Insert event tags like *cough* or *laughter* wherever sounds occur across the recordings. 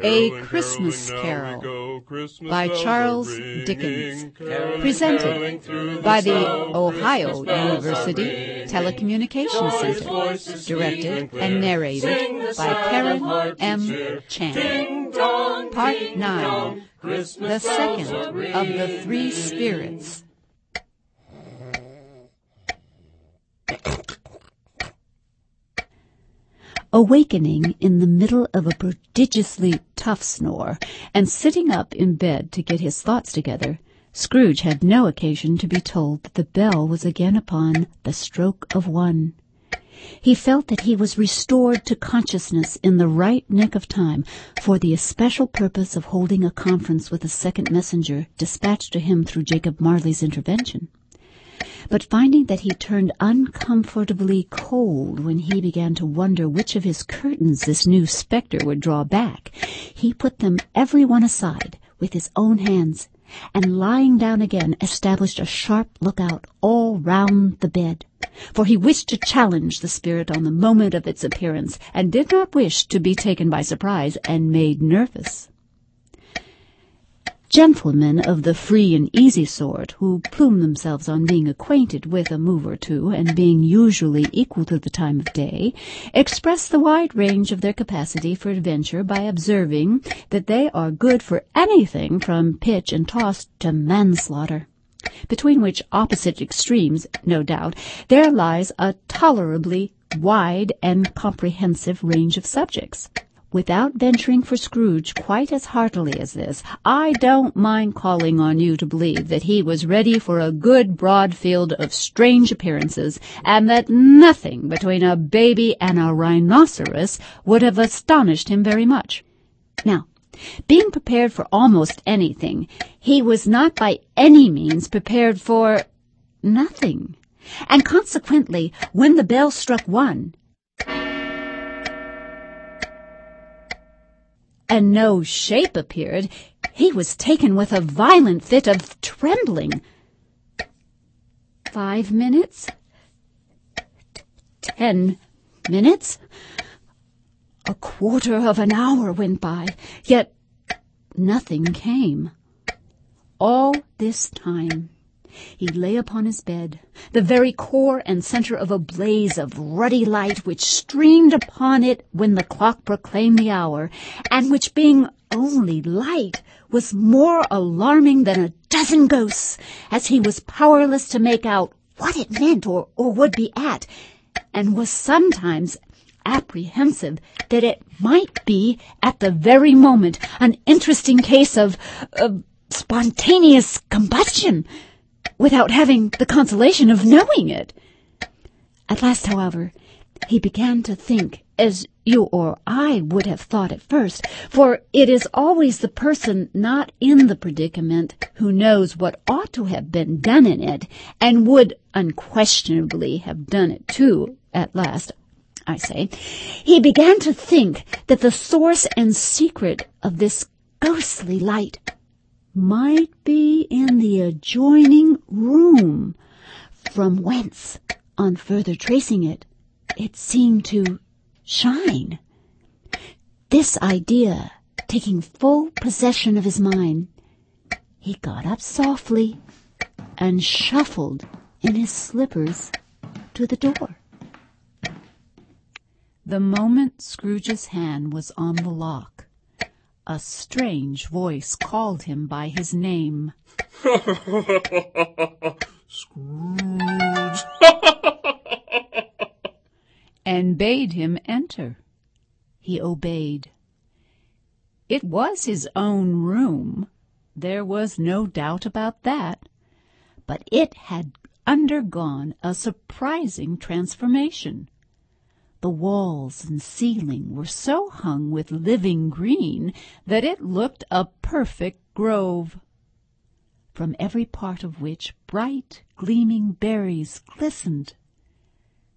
A Christmas Carol by Charles Dickens, presented by the Ohio University Telecommunications Center, directed and narrated by Karen M. Chan. Part 9, the second of the three spirits. Awakening in the middle of a prodigiously tough snore, and sitting up in bed to get his thoughts together, Scrooge had no occasion to be told that the bell was again upon the stroke of one. He felt that he was restored to consciousness in the right nick of time for the especial purpose of holding a conference with a second messenger dispatched to him through Jacob Marley's intervention but finding that he turned uncomfortably cold when he began to wonder which of his curtains this new spectre would draw back, he put them every one aside with his own hands, and lying down again established a sharp lookout all round the bed, for he wished to challenge the spirit on the moment of its appearance, and did not wish to be taken by surprise and made nervous. Gentlemen of the free and easy sort, who plume themselves on being acquainted with a move or two and being usually equal to the time of day, express the wide range of their capacity for adventure by observing that they are good for anything from pitch and toss to manslaughter between which opposite extremes, no doubt, there lies a tolerably wide and comprehensive range of subjects without venturing for Scrooge quite as heartily as this, I don't mind calling on you to believe that he was ready for a good broad field of strange appearances, and that nothing between a baby and a rhinoceros would have astonished him very much. Now, being prepared for almost anything, he was not by any means prepared for nothing. And consequently, when the bell struck one, and no shape appeared, he was taken with a violent fit of trembling. Five minutes? Ten minutes? A quarter of an hour went by, yet nothing came. All this time he lay upon his bed, the very core and center of a blaze of ruddy light which streamed upon it when the clock proclaimed the hour, and which being only light was more alarming than a dozen ghosts, as he was powerless to make out what it meant or, or would be at, and was sometimes apprehensive that it might be at the very moment an interesting case of, of spontaneous combustion without having the consolation of knowing it. At last, however, he began to think as you or I would have thought at first, for it is always the person not in the predicament who knows what ought to have been done in it, and would unquestionably have done it too at last, I say. He began to think that the source and secret of this ghostly light might be in the adjoining room, from whence, on further tracing it, it seemed to shine. This idea taking full possession of his mind, he got up softly and shuffled in his slippers to the door. The moment Scrooge's hand was on the lock, a strange voice called him by his name. *laughs* Scrooge! *laughs* and bade him enter. He obeyed. It was his own room. There was no doubt about that. But it had undergone a surprising transformation. The walls and ceiling were so hung with living green that it looked a perfect grove, from every part of which bright, gleaming berries glistened.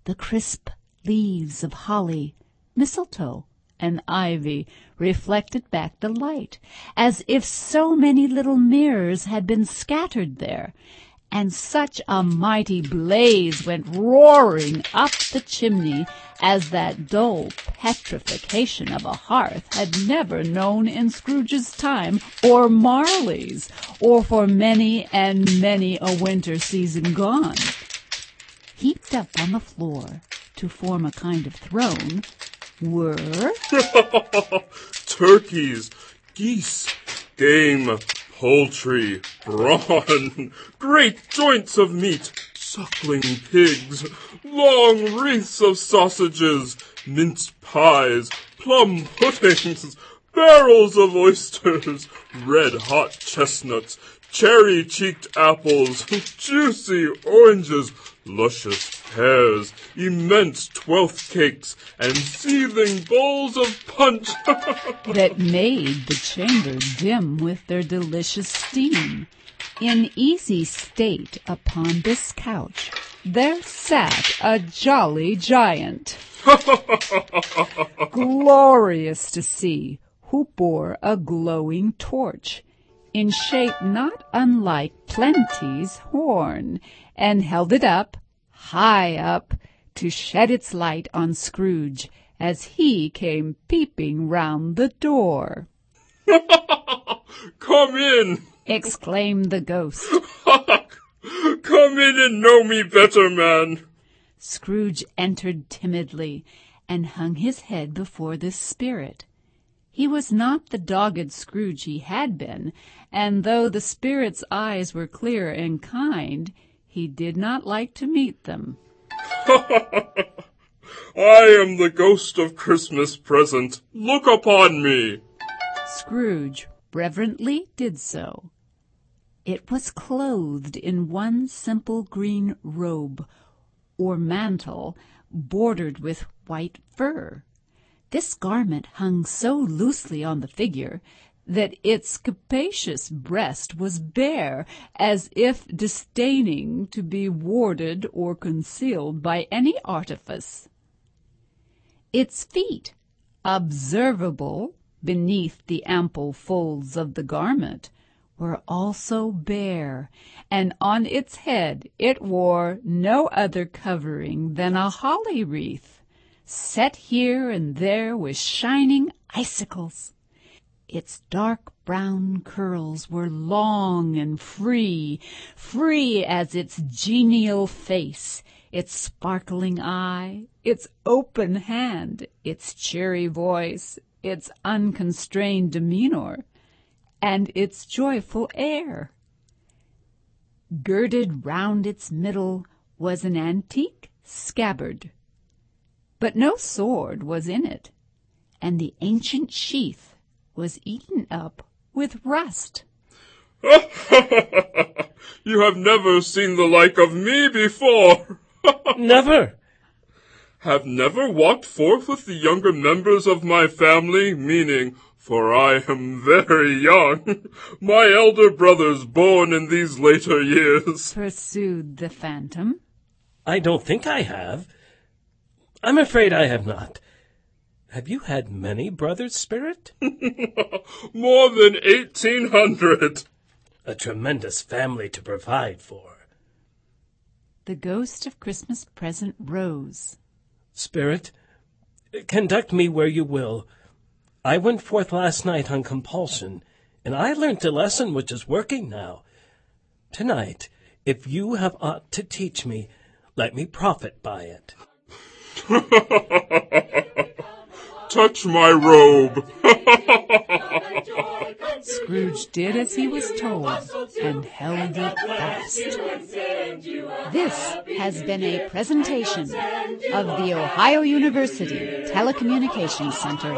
The crisp leaves of holly, mistletoe, and ivy reflected back the light, as if so many little mirrors had been scattered there, and such a mighty blaze went roaring up the chimney as that dull petrification of a hearth had never known in Scrooge's time, or Marley's, or for many and many a winter season gone. Heaped up on the floor to form a kind of throne were *laughs* turkeys, geese, game, poultry, brawn, great joints of meat, suckling pigs, long wreaths of sausages, mince pies, plum puddings, barrels of oysters, red-hot chestnuts, cherry-cheeked apples, *laughs* juicy oranges, luscious pears, immense twelfth cakes, and seething bowls of punch *laughs* that made the chamber dim with their delicious steam. In easy state upon this couch there sat a jolly giant, *laughs* glorious to see, who bore a glowing torch, in shape not unlike Plenty's horn, and held it up, high up, to shed its light on Scrooge as he came peeping round the door. *laughs* Come in! exclaimed the ghost. *laughs* Come in and know me better, man. Scrooge entered timidly and hung his head before this spirit. He was not the dogged Scrooge he had been, and though the spirit's eyes were clear and kind, he did not like to meet them. *laughs* I am the ghost of Christmas present. Look upon me. Scrooge reverently did so. It was clothed in one simple green robe or mantle bordered with white fur. This garment hung so loosely on the figure that its capacious breast was bare, as if disdaining to be warded or concealed by any artifice. Its feet, observable beneath the ample folds of the garment, were also bare, and on its head it wore no other covering than a holly wreath, set here and there with shining icicles. Its dark brown curls were long and free, free as its genial face, its sparkling eye, its open hand, its cheery voice, its unconstrained demeanor, and its joyful air. Girded round its middle was an antique scabbard, but no sword was in it, and the ancient sheath was eaten up with rust. *laughs* you have never seen the like of me before. *laughs* never. Have never walked forth with the younger members of my family, meaning, for I am very young, *laughs* my elder brothers born in these later years, pursued the phantom. I don't think I have. I'm afraid I have not. Have you had many brothers, Spirit? *laughs* More than eighteen hundred. A tremendous family to provide for. The ghost of Christmas present rose. Spirit, conduct me where you will. I went forth last night on compulsion, and I learnt a lesson which is working now. Tonight, if you have aught to teach me, let me profit by it. *laughs* Touch my robe. Scrooge did as he was told and held it fast. This has been a presentation of the Ohio University Telecommunications Center.